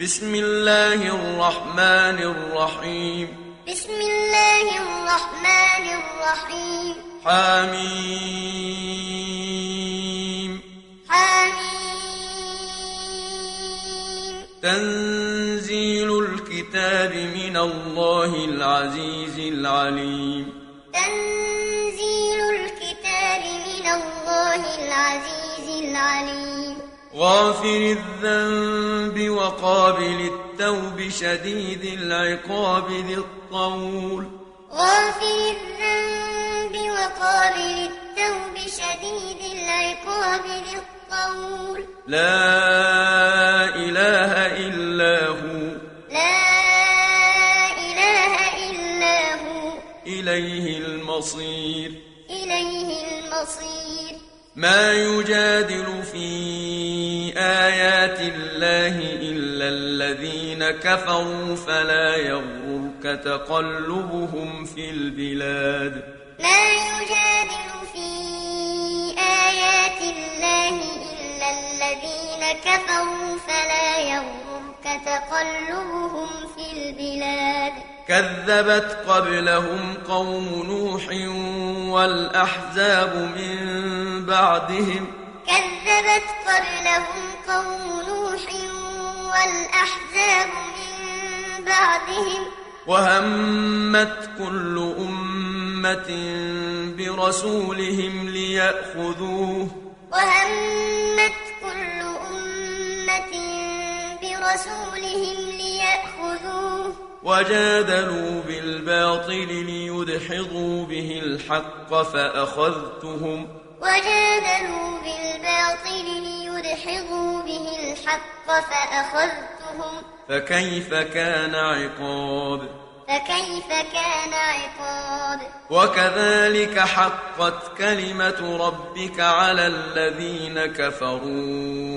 بسم الله الرحمن الرحيم. بسم الله الرحمن الرحيم. حميم. حميم. تنزيل الكتاب من الله العزيز العليم. تنزيل الكتاب من الله العزيز العليم. غافر الذنب وقابل التوب شديد العقاب ذي الطول. غافر الذنب وقابل التوب شديد العقاب ذي الطول. لا إله إلا هو. لا إله إلا هو. إليه المصير. إليه المصير. ما يجادل في آيات الله إلا الذين كفروا فلا يغرك تقلبهم في البلاد. ما يجادل في آيات الله إلا الذين كفروا فلا يغرك تقلبهم في البلاد. كذبت قبلهم قوم نوح والأحزاب من بعدهم. كذبت قبلهم قوم نوح والأحزاب من بعدهم. وهمت كل أمة برسولهم ليأخذوه. وهمت برسولهم ليأخذوه. وجادلوا بالباطل ليدحضوا به الحق فأخذتهم. وجادلوا بالباطل ليدحضوا به الحق فأخذتهم. فكيف كان عقاب؟ فكيف كان عقاب؟ وكذلك حقت كلمة ربك على الذين كفروا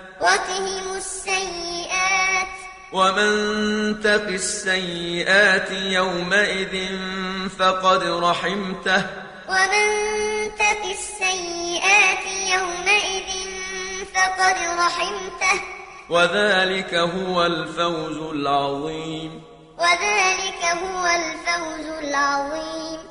وقهم السيئات ومن تق السيئات يومئذ فقد رحمته ومن تق السيئات يومئذ فقد رحمته وذلك هو الفوز العظيم وذلك هو الفوز العظيم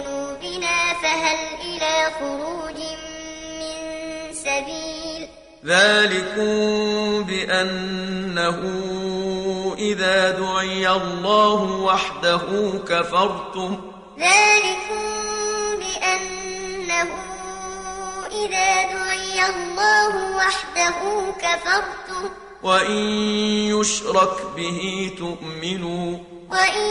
خروج من سبيل. ذلكم بأنه إذا دعي الله وحده كفرتم. ذلكم بأنه إذا دعي الله وحده كفرتم. وإن يشرك به تؤمنوا. وإن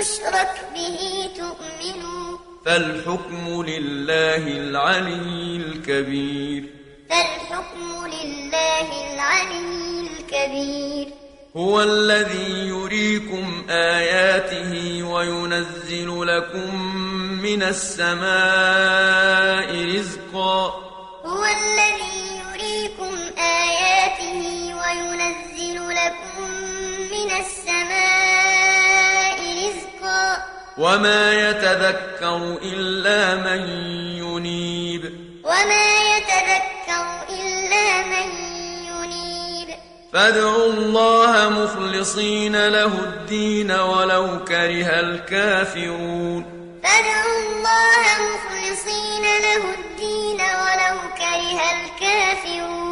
يشرك به تؤمنوا. فالحكم لله العلي الكبير. فالحكم لله العلي الكبير. هو الذي يريكم آياته وينزل لكم من السماء رزقا. هو الذي يريكم آياته وينزل وما يتذكر إلا من ينيب وما يتذكر إلا من ينيب فادعوا الله مخلصين له الدين ولو كره الكافرون فادعوا الله مخلصين له الدين ولو كره الكافرون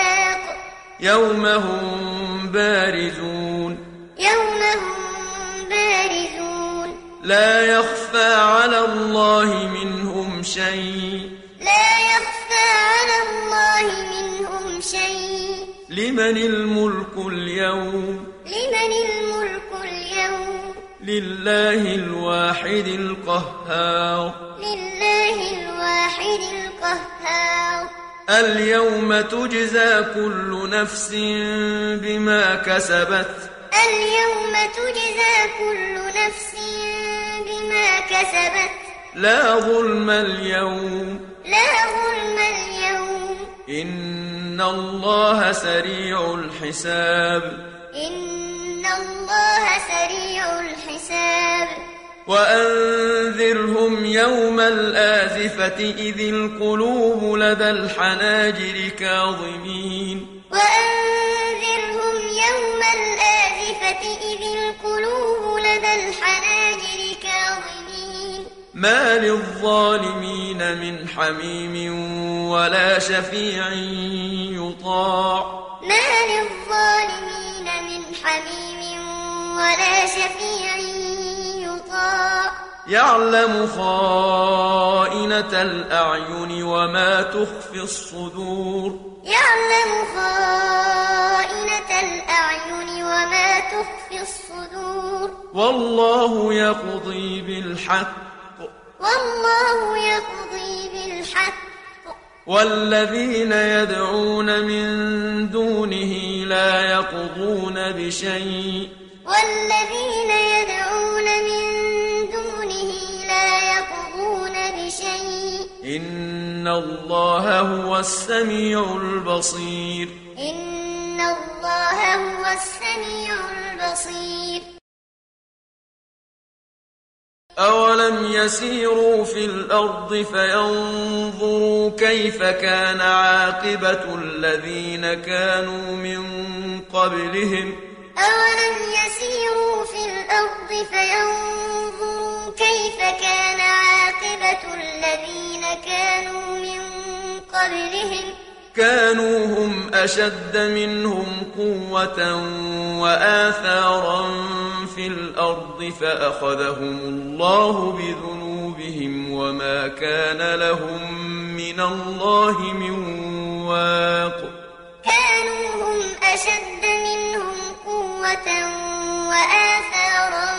يوم هم بارزون. يوم هم بارزون. لا يخفى على الله منهم شيء. لا يخفى على الله منهم شيء. لمن الملك اليوم؟ لمن الملك اليوم؟ لله الواحد القهار. لله الواحد القهار. اليوم تجزى كل نفس بما كسبت. اليوم تجزى كل نفس بما كسبت. لا ظلم اليوم. لا ظلم اليوم. إن الله سريع الحساب. إن الله سريع الحساب. وأنذرهم يوم الآزفة إذ القلوب لدى الحناجر كاظمين. وأنذرهم يوم الآزفة إذ القلوب لدى الحناجر كاظمين. ما للظالمين من حميم ولا شفيع يطاع. ما للظالمين من حميم ولا شفيع يطاع يعلم خائنة الأعين وما تخفي الصدور. يعلم خائنة الأعين وما تخفي الصدور. والله يقضي بالحق. والله يقضي بالحق. والذين يدعون من دونه لا يقضون بشيء. والذين يدعون إن الله هو السميع البصير. إن الله هو السميع البصير. أولم يسيروا في الأرض فينظروا كيف كان عاقبة الذين كانوا من قبلهم؟ أولم يسيروا في الأرض فينظروا كيف كان قبلهم كانوا هم أشد منهم قوة وآثارا في الأرض فأخذهم الله بذنوبهم وما كان لهم من الله من واق. أشد منهم قوة وآثارا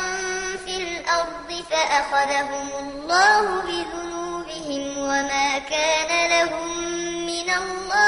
في الأرض فأخذهم الله بذنوبهم وما كان لهم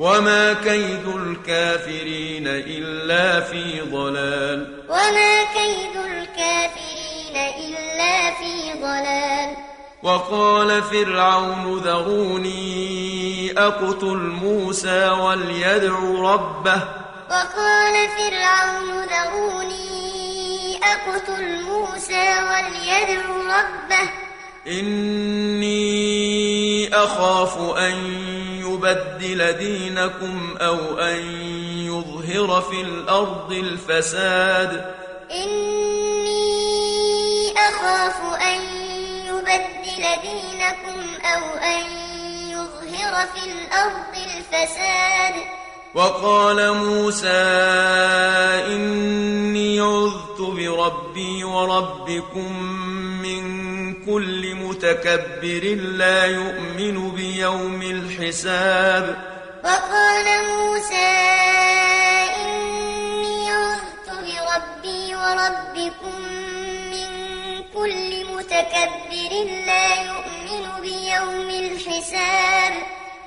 وما كيد الكافرين إلا في ضلال وما كيد الكافرين إلا في ضلال وقال فرعون ذروني أقتل موسى وليدع ربه وقال فرعون ذروني أقتل موسى وليدع ربه إني أخاف أن يبدل دينكم أو أن يظهر في الأرض الفساد. إني أخاف أن يبدل دينكم أو أن يظهر في الأرض الفساد. وقال موسى إني عذت بربي وربكم من كل متكبر لا يؤمن بيوم الحساب. وقال موسى إني عذت بربي وربكم من كل متكبر لا يؤمن بيوم الحساب.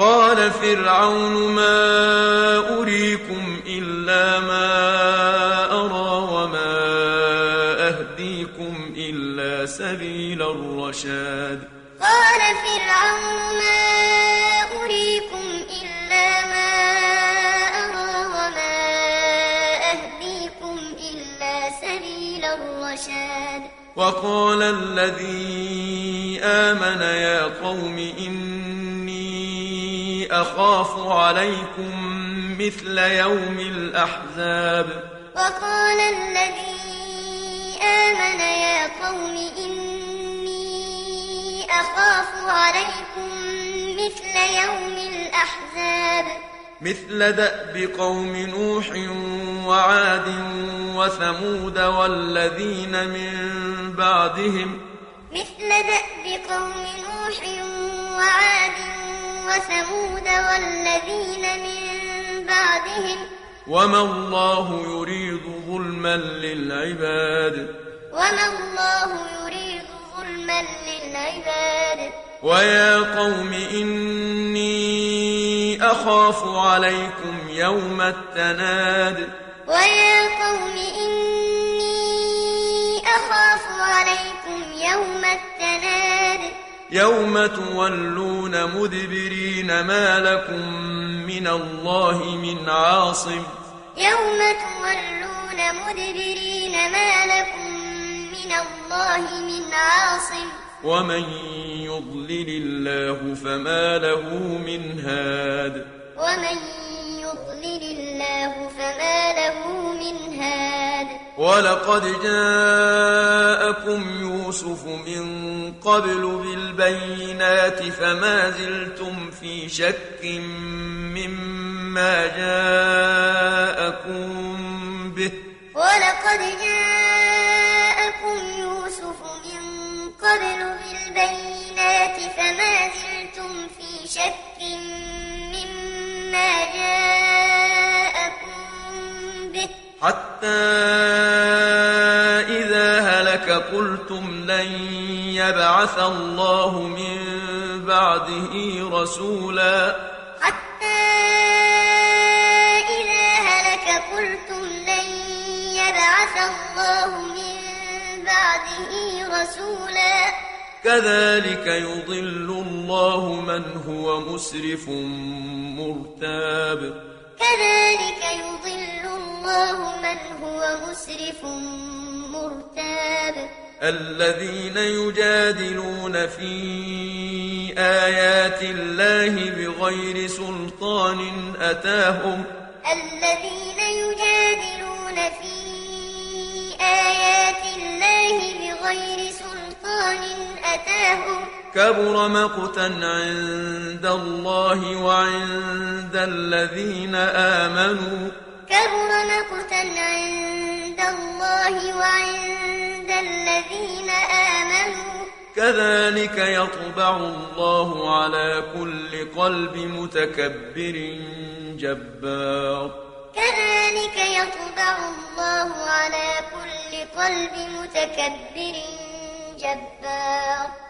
قال فرعون ما أريكم إلا ما أرى وما أهديكم إلا سبيل الرشاد. قال فرعون ما أريكم إلا ما أرى وما أهديكم إلا سبيل الرشاد. وقال الذي آمن يا قوم إني أخاف عليكم مثل يوم الأحزاب. وقال الذي آمن يا قوم إني أخاف عليكم مثل يوم الأحزاب. مثل دأب قوم نوح وعاد وثمود والذين من بعدهم. مثل دأب قوم نوح وعاد وثمود والذين من بعدهم وما الله يريد ظلما للعباد. وما الله يريد ظلما للعباد. ويا قوم إني أخاف عليكم يوم التناد. ويا قوم إني أخاف عليكم يوم التناد. يوم تولون مدبرين ما لكم من الله من عاصم يوم تولون مدبرين ما لكم من الله من عاصم ومن يضلل الله فما له من هاد ومن يضلل الله فما له من هاد. ولقد جاءكم يوسف من قبل بالبينات فما زلتم في شك مما جاءكم به. ولقد جاءكم يوسف من قبل بالبينات فما زلتم في شك مما جاءكم به حتى إذا هلك قلتم لن يبعث الله من بعده رسولا. حتى إذا هلك قلتم لن يبعث الله من بعده رسولا. كذلك يضل الله من هو مسرف مرتاب. كذلك يضل الله من هو مسرف مرتاب. الذين يجادلون في آيات الله بغير سلطان أتاهم. الذين يجادلون في آيات الله بغير سلطان أتاهم. كبر مقتا عند الله وعند الذين آمنوا. كبر مقتا عند الله وعند الذين آمنوا. كذلك يطبع الله على كل قلب متكبر جبار. كذلك يطبع الله على كل قلب متكبر جبار.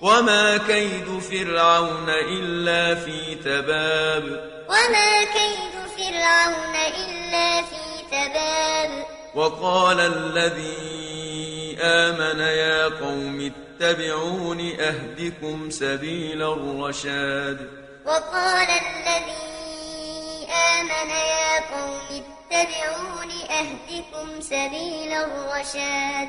وما كيد فرعون إلا في تباب وما كيد فرعون إلا في تباب وقال الذي آمن يا قوم اتبعون أهدكم سبيل الرشاد وقال الذي آمن يا قوم اتبعون أهدكم سبيل الرشاد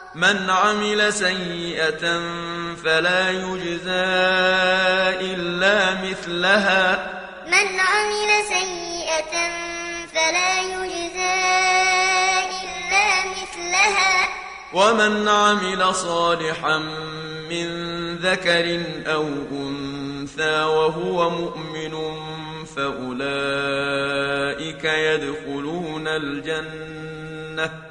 من عمل سيئة فلا يجزى إلا مثلها. من عمل سيئة فلا يجزى إلا مثلها. ومن عمل صالحا من ذكر أو أنثى وهو مؤمن فأولئك يدخلون الجنة.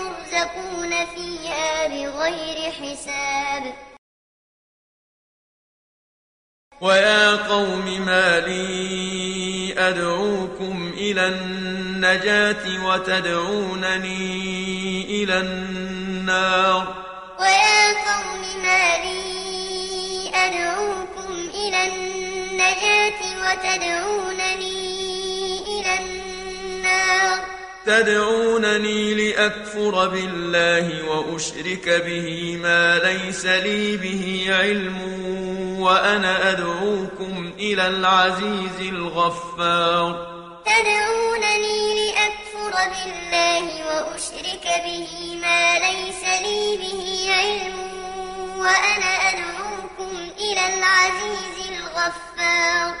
فيها بغير حساب. ويا قوم ما لي أدعوكم إلى النجاة وتدعونني إلى النار. ويا قوم ما لي أدعوكم إلى النجاة وتدعونني إلى النار. تدعونني لأكفر بالله وأشرك به ما ليس لي به علم وأنا أدعوكم إلى العزيز الغفار. تدعونني لأكفر بالله وأشرك به ما ليس لي به علم وأنا أدعوكم إلى العزيز الغفار.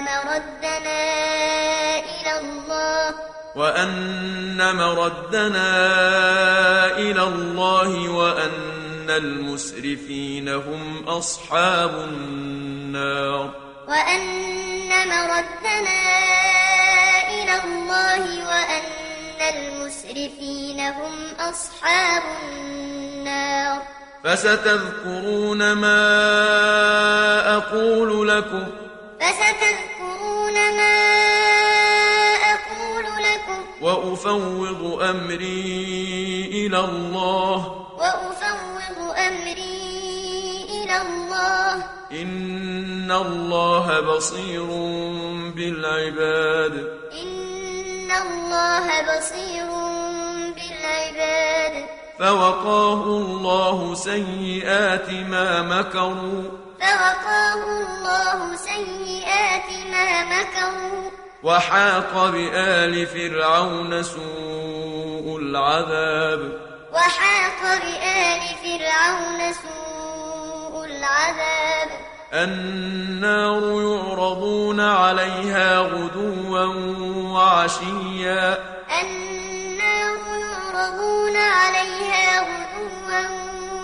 مردنا إلى الله. وأن مردنا إلى الله وأن المسرفين هم أصحاب النار. وأن مردنا إلى الله وأن المسرفين هم أصحاب النار. فستذكرون ما أقول لكم. فستذكرون ما أقول لكم. وأفوض أمري إلى الله. وأفوض أمري إلى الله. إن الله بصير بالعباد. إن الله بصير بالعباد. فوقاه الله سيئات ما مكروا. فوقاه الله سيئات ما مكروا. وحاق بآل فرعون سوء العذاب. وحاق بآل فرعون سوء العذاب. النار يعرضون عليها غدوا وعشيا. النار يعرضون عليها غدوا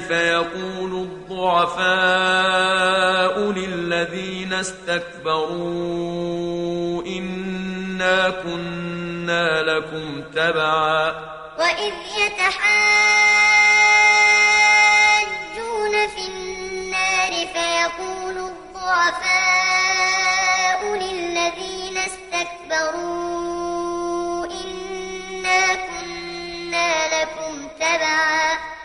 فيقول الضعفاء للذين استكبروا إنا كنا لكم تبعا. وإذ يتحاجون في النار فيقول الضعفاء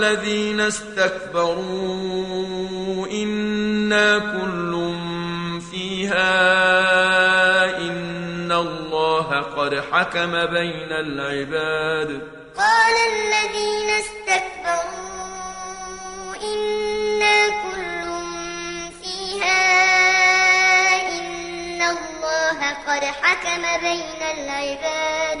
الذين استكبروا إنا كل فيها إن الله قد حكم بين العباد. قال الذين استكبروا إنا كل فيها إن الله قد حكم بين العباد.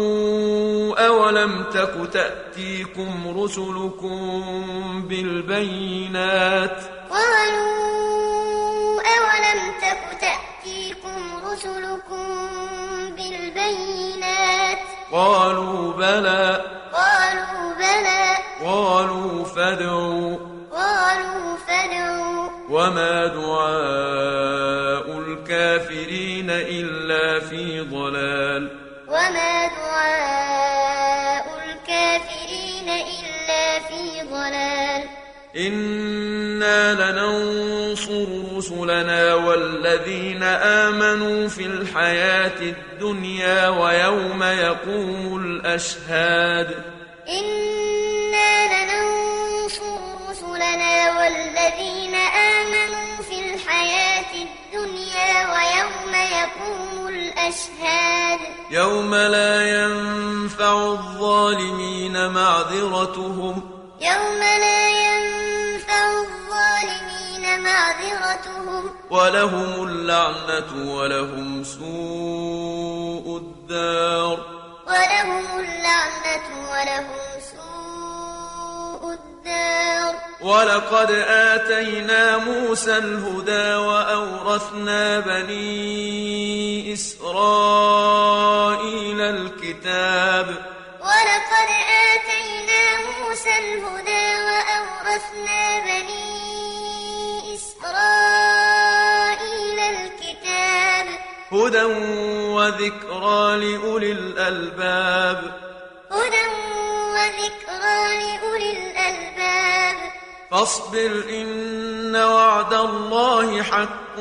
أولم تك تأتيكم رسلكم بالبينات قالوا أولم تك تأتيكم رسلكم بالبينات قالوا بلى رسلنا والذين آمنوا في الحياة الدنيا ويوم يقوم الأشهاد. إنا لننصر رسلنا والذين آمنوا في الحياة الدنيا ويوم يقوم الأشهاد. يوم لا ينفع الظالمين معذرتهم. يوم لا ولهم اللعنة ولهم سوء الدار. ولهم اللعنة ولهم سوء الدار. ولقد آتينا موسى الهدى وأورثنا بني إسرائيل الكتاب. ولقد آتينا موسى الهدى وأورثنا بني إسرائيل هدى وذكرى لأولي الألباب. هدى وذكرى لأولي الألباب. فاصبر إن وعد الله حق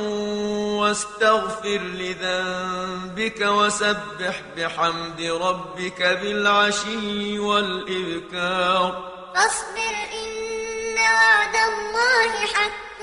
واستغفر لذنبك وسبح بحمد ربك بالعشي والإبكار. فاصبر إن وعد الله حق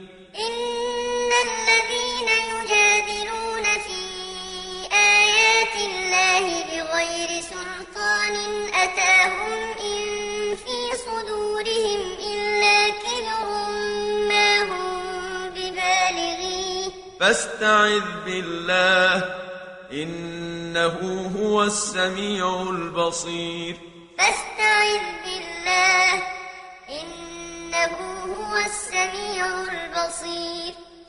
أتاهم إن في صدورهم إلا كبر ما هم ببالغيه فاستعذ بالله إنه هو السميع البصير فاستعذ بالله إنه هو السميع البصير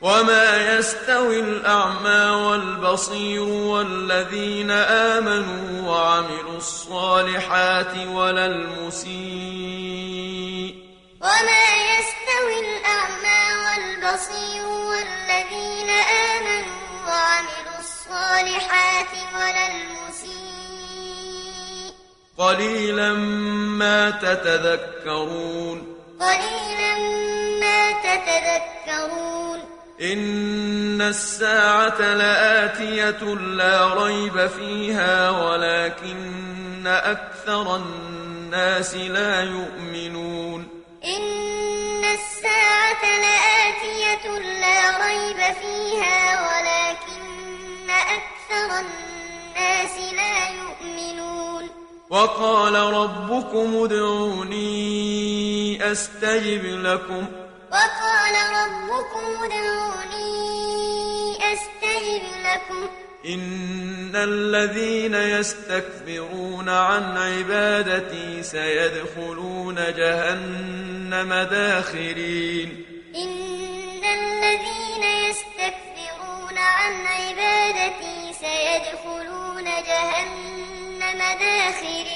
وما يستوي الأعمى والبصير والذين آمنوا وعملوا الصالحات ولا المسيء وما يستوي الأعمى والبصير والذين آمنوا وعملوا الصالحات ولا المسيء قليلا ما تتذكرون قليلا ما تتذكرون إن الساعة لآتية لا ريب فيها ولكن أكثر الناس لا يؤمنون. إن الساعة لآتية لا ريب فيها ولكن أكثر الناس لا يؤمنون. وقال ربكم ادعوني أستجب لكم. وقال ربكم ادعوني أستجب لكم. إن الذين يستكبرون عن عبادتي سيدخلون جهنم داخرين. إن الذين يستكبرون عن عبادتي سيدخلون جهنم داخرين.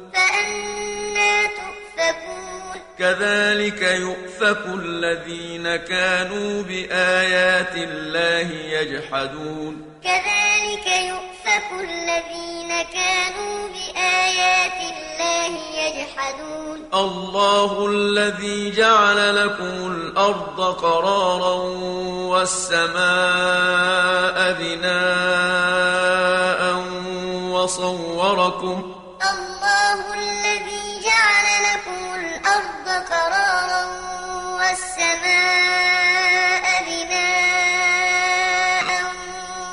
كذلك يؤفك الذين كانوا بآيات الله يجحدون. كذلك يؤفك الذين كانوا بآيات الله يجحدون. الله الذي جعل لكم الأرض قرارا والسماء بناء وصوركم. الله الذي جعل الأرض قرارا والسماء بناء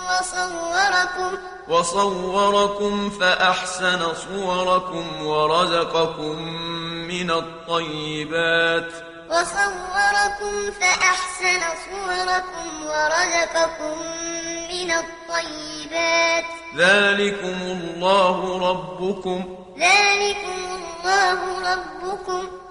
وصوركم وصوركم فأحسن صوركم ورزقكم من الطيبات. وصوركم فأحسن صوركم ورزقكم من الطيبات. ذلكم الله ربكم. ذلكم الله ربكم.